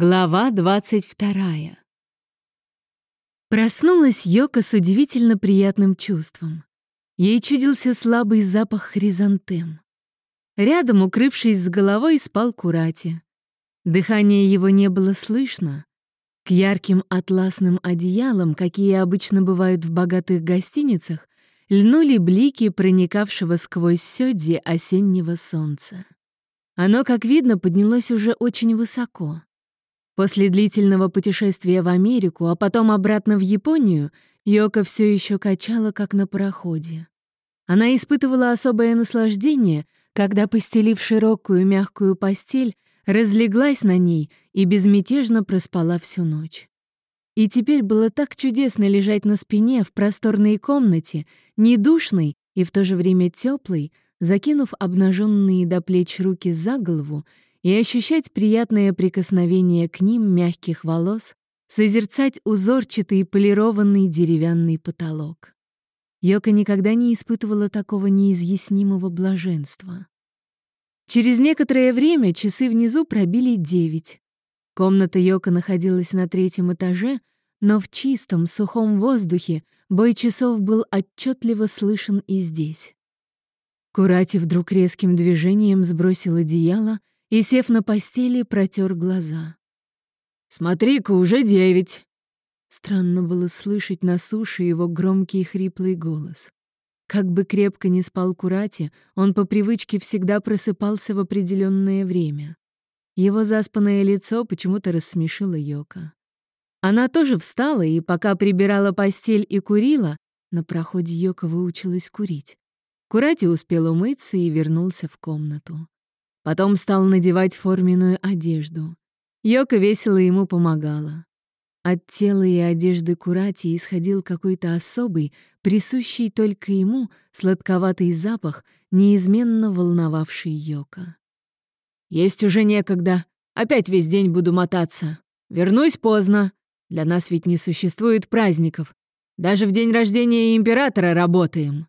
Глава 22. Проснулась Йока с удивительно приятным чувством. Ей чудился слабый запах хризантем. Рядом, укрывшись с головой, спал Курати. Дыхание его не было слышно. К ярким атласным одеялам, какие обычно бывают в богатых гостиницах, льнули блики проникавшего сквозь сёдзи осеннего солнца. Оно, как видно, поднялось уже очень высоко. После длительного путешествия в Америку, а потом обратно в Японию, Йока все еще качала, как на пароходе. Она испытывала особое наслаждение, когда, постелив широкую мягкую постель, разлеглась на ней и безмятежно проспала всю ночь. И теперь было так чудесно лежать на спине в просторной комнате, недушной и в то же время теплой, закинув обнаженные до плеч руки за голову и ощущать приятное прикосновение к ним мягких волос, созерцать узорчатый полированный деревянный потолок. Йока никогда не испытывала такого неизъяснимого блаженства. Через некоторое время часы внизу пробили девять. Комната Йока находилась на третьем этаже, но в чистом, сухом воздухе бой часов был отчетливо слышен и здесь. Курати вдруг резким движением сбросил одеяло и, сев на постели, протер глаза. «Смотри-ка, уже девять!» Странно было слышать на суше его громкий хриплый голос. Как бы крепко ни спал Курати, он по привычке всегда просыпался в определенное время. Его заспанное лицо почему-то рассмешило Йока. Она тоже встала и, пока прибирала постель и курила, на проходе Йока выучилась курить. Курати успел умыться и вернулся в комнату. Потом стал надевать форменную одежду. Йока весело ему помогала. От тела и одежды Курати исходил какой-то особый, присущий только ему, сладковатый запах, неизменно волновавший Йока. «Есть уже некогда. Опять весь день буду мотаться. Вернусь поздно. Для нас ведь не существует праздников. Даже в день рождения императора работаем».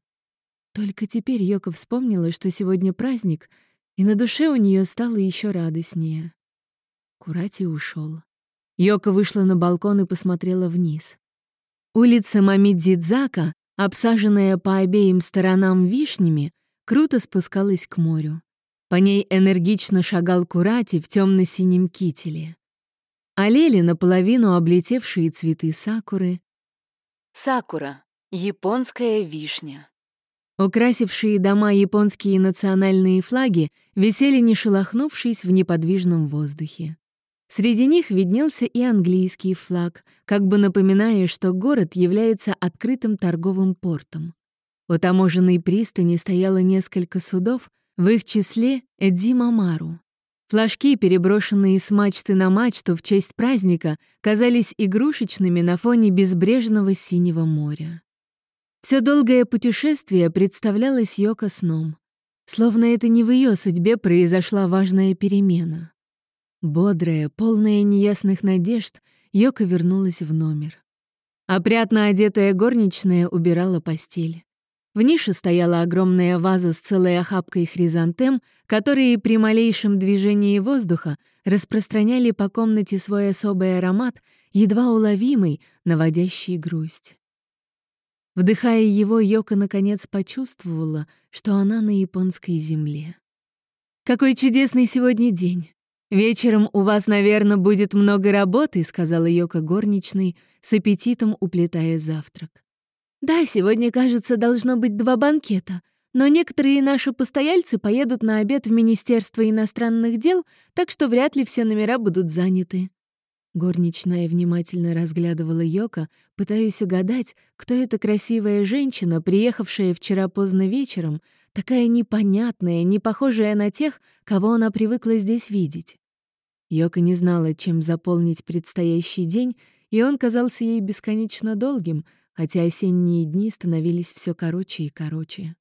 Только теперь Йока вспомнила, что сегодня праздник — и на душе у нее стало еще радостнее. Курати ушел. Йока вышла на балкон и посмотрела вниз. Улица Мамидзидзака, обсаженная по обеим сторонам вишнями, круто спускалась к морю. По ней энергично шагал Курати в темно-синем кителе. Олели наполовину облетевшие цветы сакуры. Сакура — японская вишня. Украсившие дома японские национальные флаги висели не шелохнувшись в неподвижном воздухе. Среди них виднелся и английский флаг, как бы напоминая, что город является открытым торговым портом. У таможенной пристани стояло несколько судов, в их числе Эдзимамару. Флажки, переброшенные с мачты на мачту в честь праздника, казались игрушечными на фоне безбрежного синего моря. Все долгое путешествие представлялось Йоко сном, словно это не в ее судьбе произошла важная перемена. Бодрая, полная неясных надежд, Йока вернулась в номер. Опрятно одетая горничная убирала постель. В нише стояла огромная ваза с целой охапкой хризантем, которые при малейшем движении воздуха распространяли по комнате свой особый аромат, едва уловимый, наводящий грусть. Вдыхая его, Йока наконец почувствовала, что она на японской земле. «Какой чудесный сегодня день! Вечером у вас, наверное, будет много работы», — сказала Йока горничной, с аппетитом уплетая завтрак. «Да, сегодня, кажется, должно быть два банкета, но некоторые наши постояльцы поедут на обед в Министерство иностранных дел, так что вряд ли все номера будут заняты». Горничная внимательно разглядывала Йока, пытаясь угадать, кто эта красивая женщина, приехавшая вчера поздно вечером, такая непонятная, не похожая на тех, кого она привыкла здесь видеть. Йока не знала, чем заполнить предстоящий день, и он казался ей бесконечно долгим, хотя осенние дни становились все короче и короче.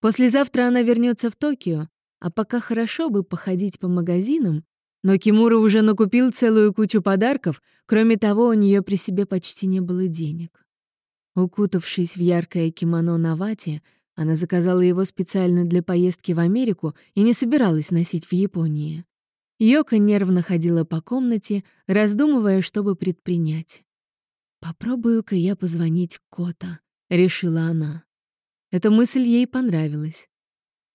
Послезавтра она вернется в Токио, а пока хорошо бы походить по магазинам но Кимура уже накупил целую кучу подарков, кроме того, у нее при себе почти не было денег. Укутавшись в яркое кимоно на вате, она заказала его специально для поездки в Америку и не собиралась носить в Японии. Йока нервно ходила по комнате, раздумывая, чтобы предпринять. «Попробую-ка я позвонить Кота», — решила она. Эта мысль ей понравилась.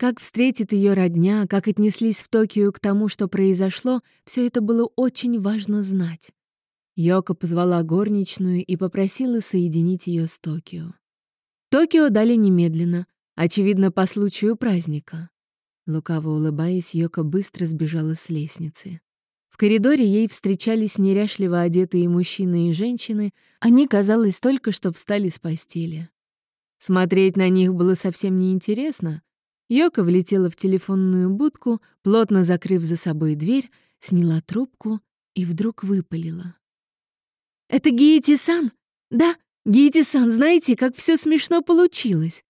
Как встретит ее родня, как отнеслись в Токио к тому, что произошло, все это было очень важно знать. Йока позвала горничную и попросила соединить ее с Токио. Токио дали немедленно, очевидно, по случаю праздника. Лукаво улыбаясь, Йока быстро сбежала с лестницы. В коридоре ей встречались неряшливо одетые мужчины и женщины, они, казалось, только что встали с постели. Смотреть на них было совсем неинтересно. Йока влетела в телефонную будку, плотно закрыв за собой дверь, сняла трубку и вдруг выпалила. «Это Гиети-сан? Да, Гиети-сан, знаете, как все смешно получилось?»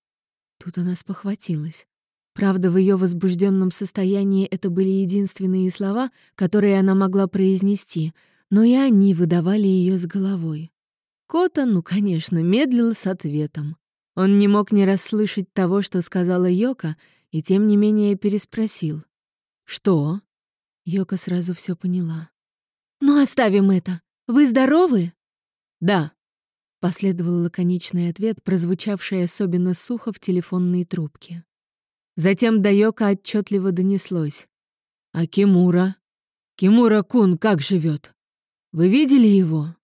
Тут она спохватилась. Правда, в ее возбужденном состоянии это были единственные слова, которые она могла произнести, но и они выдавали ее с головой. Кота, ну, конечно, медлил с ответом. Он не мог не расслышать того, что сказала Йока, и тем не менее переспросил. «Что?» Йока сразу все поняла. «Ну, оставим это. Вы здоровы?» «Да», — последовал лаконичный ответ, прозвучавший особенно сухо в телефонной трубке. Затем до Йока отчетливо донеслось. «А Кимура? Кимура-кун как живет? Вы видели его?»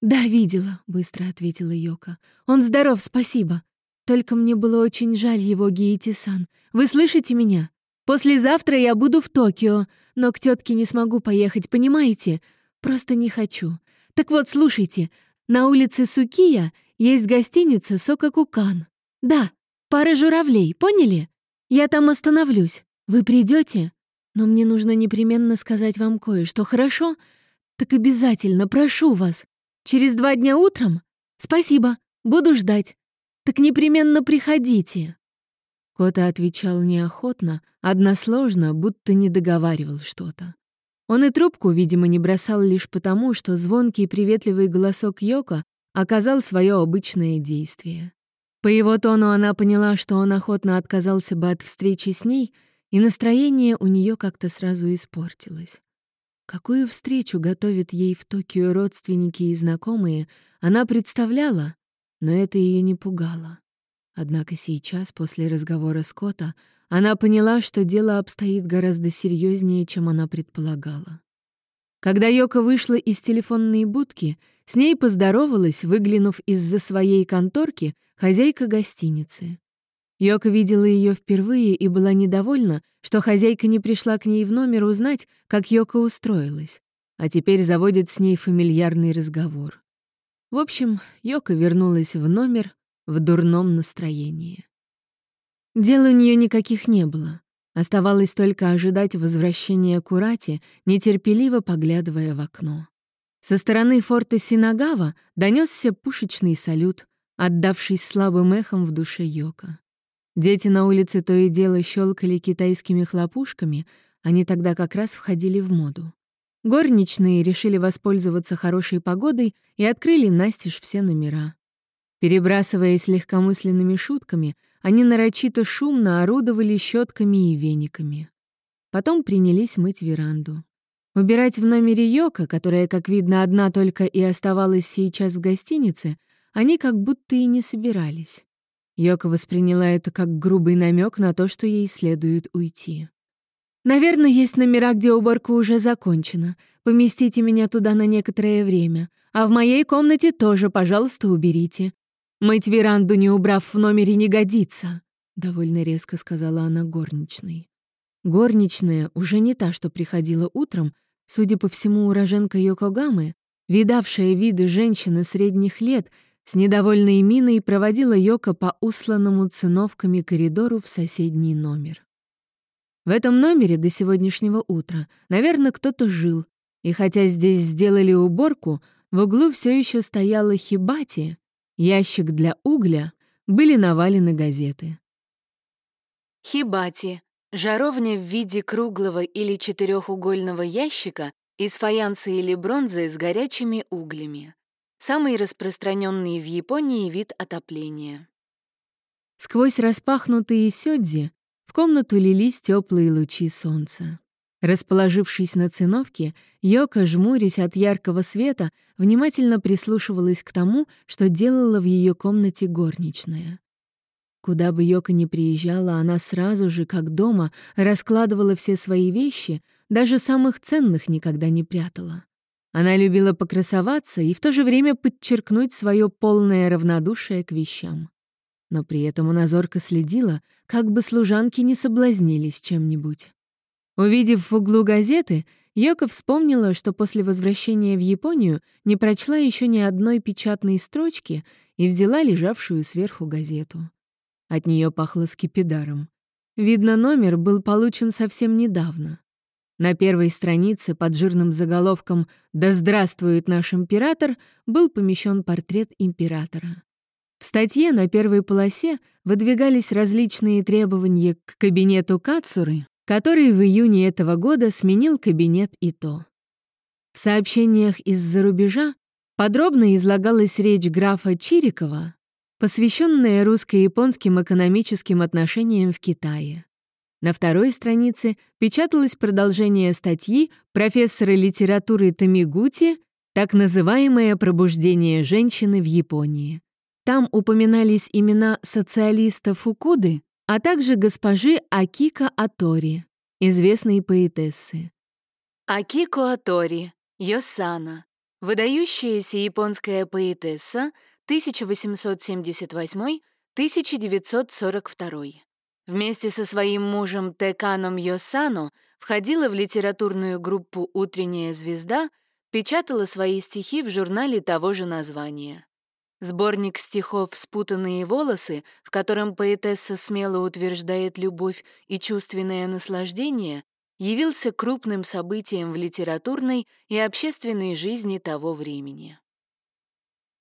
«Да, видела», — быстро ответила Йока. «Он здоров, спасибо. Только мне было очень жаль его, Гиити-сан. Вы слышите меня? Послезавтра я буду в Токио, но к тетке не смогу поехать, понимаете? Просто не хочу. Так вот, слушайте, на улице Сукия есть гостиница Сокакукан. Да, пара журавлей, поняли? Я там остановлюсь. Вы придете? Но мне нужно непременно сказать вам кое-что, хорошо? Так обязательно, прошу вас. Через два дня утром? Спасибо, буду ждать. Так непременно приходите». Кота отвечал неохотно, односложно, будто не договаривал что-то. Он и трубку, видимо, не бросал лишь потому, что звонкий приветливый голосок Йока оказал свое обычное действие. По его тону она поняла, что он охотно отказался бы от встречи с ней, и настроение у нее как-то сразу испортилось. Какую встречу готовят ей в Токио родственники и знакомые, она представляла, но это ее не пугало. Однако сейчас, после разговора с Кота, она поняла, что дело обстоит гораздо серьезнее, чем она предполагала. Когда Йока вышла из телефонной будки, с ней поздоровалась, выглянув из-за своей конторки, хозяйка гостиницы. Йока видела ее впервые и была недовольна, что хозяйка не пришла к ней в номер узнать, как Йока устроилась, а теперь заводит с ней фамильярный разговор. В общем, Йока вернулась в номер в дурном настроении. Дел у нее никаких не было. Оставалось только ожидать возвращения Курати, нетерпеливо поглядывая в окно. Со стороны форта Синагава донесся пушечный салют, отдавшись слабым эхом в душе Йока. Дети на улице то и дело щелкали китайскими хлопушками, они тогда как раз входили в моду. Горничные решили воспользоваться хорошей погодой и открыли настежь все номера. Перебрасываясь легкомысленными шутками, они нарочито шумно орудовали щетками и вениками. Потом принялись мыть веранду. Убирать в номере Йока, которая, как видно, одна только и оставалась сейчас в гостинице, они как будто и не собирались. Йока восприняла это как грубый намек на то, что ей следует уйти. «Наверное, есть номера, где уборка уже закончена. Поместите меня туда на некоторое время. А в моей комнате тоже, пожалуйста, уберите. Мыть веранду, не убрав в номере, не годится», — довольно резко сказала она горничной. Горничная, уже не та, что приходила утром, судя по всему, уроженка Йокогамы, видавшая виды женщины средних лет — с недовольной миной проводила Йока по усланному циновками коридору в соседний номер. В этом номере до сегодняшнего утра, наверное, кто-то жил, и хотя здесь сделали уборку, в углу все еще стояла хибати, ящик для угля, были навалены газеты. Хибати — жаровня в виде круглого или четырехугольного ящика из фаянса или бронзы с горячими углями. Самый распространенный в Японии вид отопления. Сквозь распахнутые сёдзи в комнату лились теплые лучи солнца. Расположившись на циновке, Йока, жмурясь от яркого света, внимательно прислушивалась к тому, что делала в ее комнате горничная. Куда бы Йока ни приезжала, она сразу же, как дома, раскладывала все свои вещи, даже самых ценных никогда не прятала. Она любила покрасоваться и в то же время подчеркнуть свое полное равнодушие к вещам. Но при этом она зорко следила, как бы служанки не соблазнились чем-нибудь. Увидев в углу газеты, Йока вспомнила, что после возвращения в Японию не прочла еще ни одной печатной строчки и взяла лежавшую сверху газету. От нее пахло скипидаром. Видно, номер был получен совсем недавно. На первой странице под жирным заголовком «Да здравствует наш император» был помещен портрет императора. В статье на первой полосе выдвигались различные требования к кабинету Кацуры, который в июне этого года сменил кабинет ИТО. В сообщениях из-за рубежа подробно излагалась речь графа Чирикова, посвященная русско-японским экономическим отношениям в Китае. На второй странице печаталось продолжение статьи профессора литературы Тамигути «Так называемое пробуждение женщины в Японии». Там упоминались имена социалиста Фукуды, а также госпожи Акика Атори, известной поэтессы. Акико Атори, Йосана, выдающаяся японская поэтесса 1878-1942. Вместе со своим мужем Теканом Йосано входила в литературную группу «Утренняя звезда», печатала свои стихи в журнале того же названия. Сборник стихов «Спутанные волосы», в котором поэтесса смело утверждает любовь и чувственное наслаждение, явился крупным событием в литературной и общественной жизни того времени.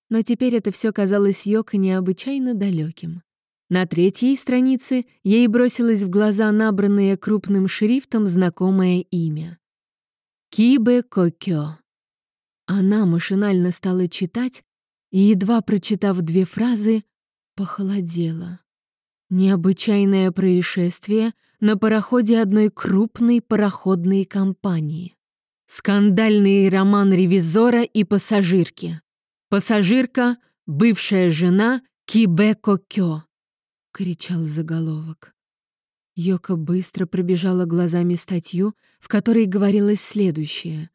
Но теперь это все казалось Йоко необычайно далеким. На третьей странице ей бросилось в глаза набранное крупным шрифтом знакомое имя. Кибе Кокё. Она машинально стала читать, и, едва прочитав две фразы, похолодела. Необычайное происшествие на пароходе одной крупной пароходной компании. Скандальный роман ревизора и пассажирки. Пассажирка — бывшая жена Кибеко Кё, — кричал заголовок. Йока быстро пробежала глазами статью, в которой говорилось следующее.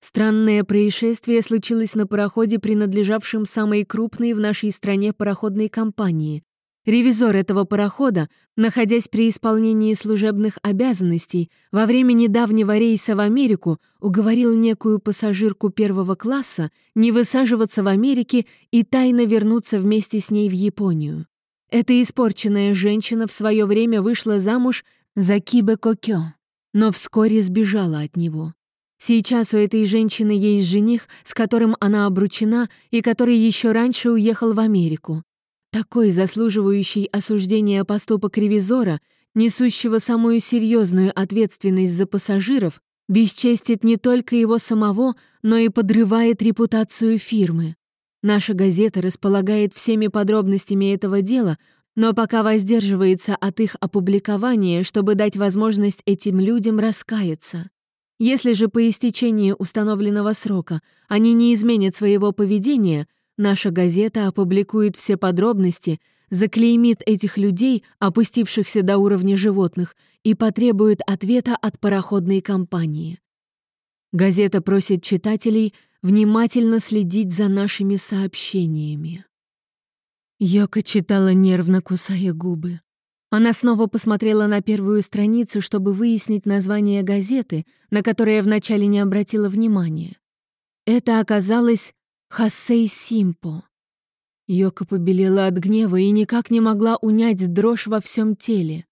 Странное происшествие случилось на пароходе, принадлежавшем самой крупной в нашей стране пароходной компании. Ревизор этого парохода, находясь при исполнении служебных обязанностей, во время недавнего рейса в Америку уговорил некую пассажирку первого класса не высаживаться в Америке и тайно вернуться вместе с ней в Японию. Эта испорченная женщина в свое время вышла замуж за Кибе Кокё, но вскоре сбежала от него. Сейчас у этой женщины есть жених, с которым она обручена и который еще раньше уехал в Америку. Такой заслуживающий осуждения поступок ревизора, несущего самую серьезную ответственность за пассажиров, бесчестит не только его самого, но и подрывает репутацию фирмы. Наша газета располагает всеми подробностями этого дела, но пока воздерживается от их опубликования, чтобы дать возможность этим людям раскаяться. Если же по истечении установленного срока они не изменят своего поведения, наша газета опубликует все подробности, заклеймит этих людей, опустившихся до уровня животных, и потребует ответа от пароходной компании. Газета просит читателей внимательно следить за нашими сообщениями. Йока читала нервно, кусая губы. Она снова посмотрела на первую страницу, чтобы выяснить название газеты, на которое вначале не обратила внимания. Это оказалось «Хассей Симпо». Йока побелела от гнева и никак не могла унять дрожь во всем теле.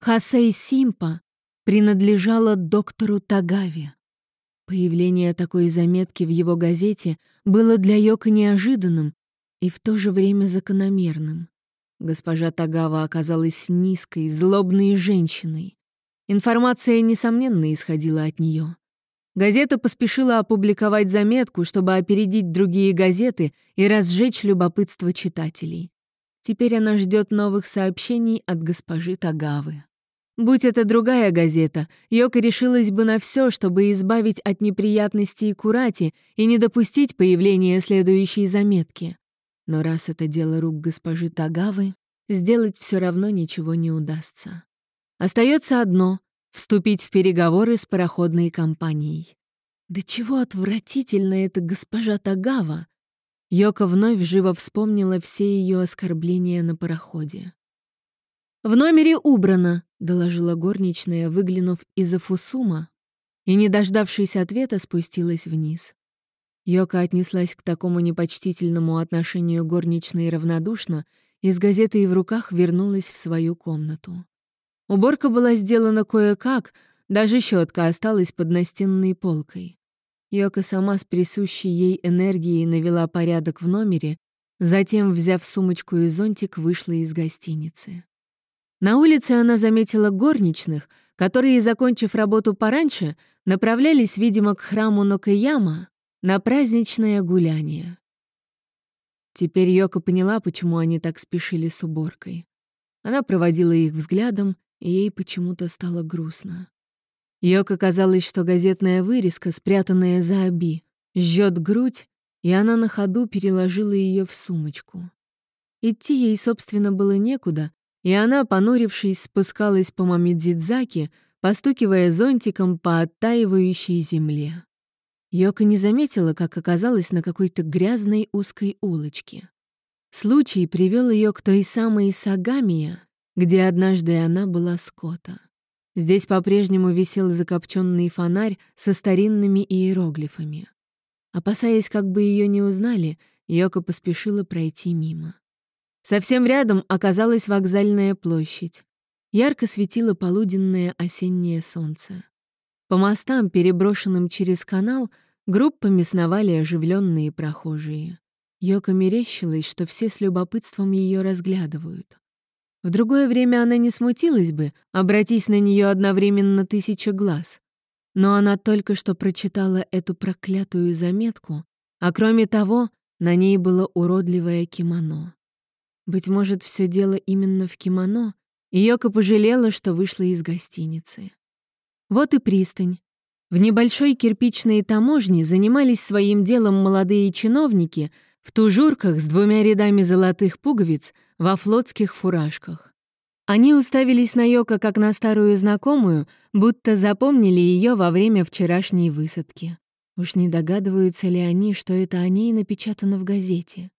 Хасей Симпа принадлежала доктору Тагаве. Появление такой заметки в его газете было для Йока неожиданным и в то же время закономерным. Госпожа Тагава оказалась низкой, злобной женщиной. Информация, несомненно, исходила от нее. Газета поспешила опубликовать заметку, чтобы опередить другие газеты и разжечь любопытство читателей. Теперь она ждет новых сообщений от госпожи Тагавы. Будь это другая газета, Йока решилась бы на все, чтобы избавить от неприятностей Курати и не допустить появления следующей заметки. Но раз это дело рук госпожи Тагавы, сделать все равно ничего не удастся. Остается одно — вступить в переговоры с пароходной компанией. Да чего отвратительна эта госпожа Тагава! Йока вновь живо вспомнила все ее оскорбления на пароходе. «В номере убрано», — доложила горничная, выглянув из-за фусума, и, не дождавшись ответа, спустилась вниз. Йока отнеслась к такому непочтительному отношению горничной равнодушно и с газетой в руках вернулась в свою комнату. Уборка была сделана кое-как, даже щетка осталась под настенной полкой. Йока сама с присущей ей энергией навела порядок в номере, затем, взяв сумочку и зонтик, вышла из гостиницы. На улице она заметила горничных, которые, закончив работу пораньше, направлялись, видимо, к храму Нокаяма на праздничное гуляние. Теперь Йока поняла, почему они так спешили с уборкой. Она проводила их взглядом, и ей почему-то стало грустно. Йока казалось, что газетная вырезка, спрятанная за оби, жжет грудь, и она на ходу переложила ее в сумочку. Идти ей, собственно, было некуда, и она, понурившись, спускалась по Мамидзидзаке, постукивая зонтиком по оттаивающей земле. Йока не заметила, как оказалась на какой-то грязной узкой улочке. Случай привел ее к той самой Сагамия, где однажды она была скота. Здесь по-прежнему висел закопченный фонарь со старинными иероглифами. Опасаясь, как бы ее не узнали, Йока поспешила пройти мимо. Совсем рядом оказалась вокзальная площадь. Ярко светило полуденное осеннее солнце. По мостам, переброшенным через канал, группами сновали оживленные прохожие. Йока мерещилась, что все с любопытством ее разглядывают. В другое время она не смутилась бы, обратись на нее одновременно тысяча глаз. Но она только что прочитала эту проклятую заметку, а кроме того, на ней было уродливое кимоно. Быть может, все дело именно в кимоно, и Йока пожалела, что вышла из гостиницы. Вот и пристань. В небольшой кирпичной таможне занимались своим делом молодые чиновники в тужурках с двумя рядами золотых пуговиц во флотских фуражках. Они уставились на Йока как на старую знакомую, будто запомнили ее во время вчерашней высадки. Уж не догадываются ли они, что это о ней напечатано в газете?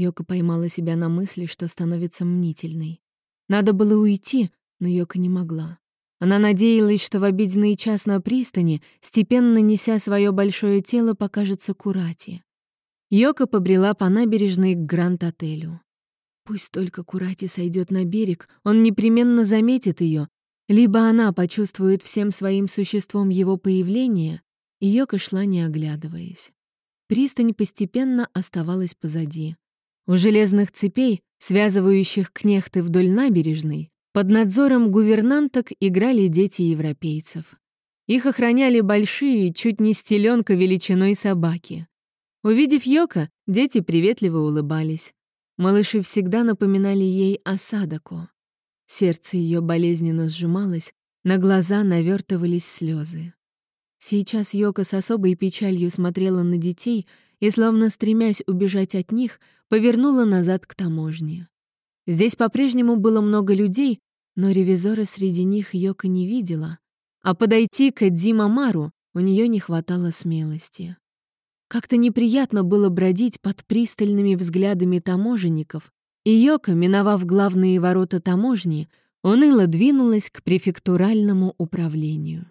Йока поймала себя на мысли, что становится мнительной. Надо было уйти, но Йока не могла. Она надеялась, что в обеденный час на пристани, степенно неся свое большое тело, покажется Курати. Йока побрела по набережной к Гранд-отелю. Пусть только Курати сойдет на берег, он непременно заметит ее, либо она почувствует всем своим существом его появление, и Йока шла, не оглядываясь. Пристань постепенно оставалась позади. У железных цепей, связывающих кнехты вдоль набережной, под надзором гувернанток играли дети европейцев. Их охраняли большие, чуть не стеленка величиной собаки. Увидев Йока, дети приветливо улыбались. Малыши всегда напоминали ей о Садако. Сердце ее болезненно сжималось, на глаза навертывались слезы. Сейчас Йока с особой печалью смотрела на детей и, словно стремясь убежать от них, повернула назад к таможне. Здесь по-прежнему было много людей, но ревизора среди них Йока не видела, а подойти к Эдзима Мару у нее не хватало смелости. Как-то неприятно было бродить под пристальными взглядами таможенников, и Йока, миновав главные ворота таможни, уныло двинулась к префектуральному управлению.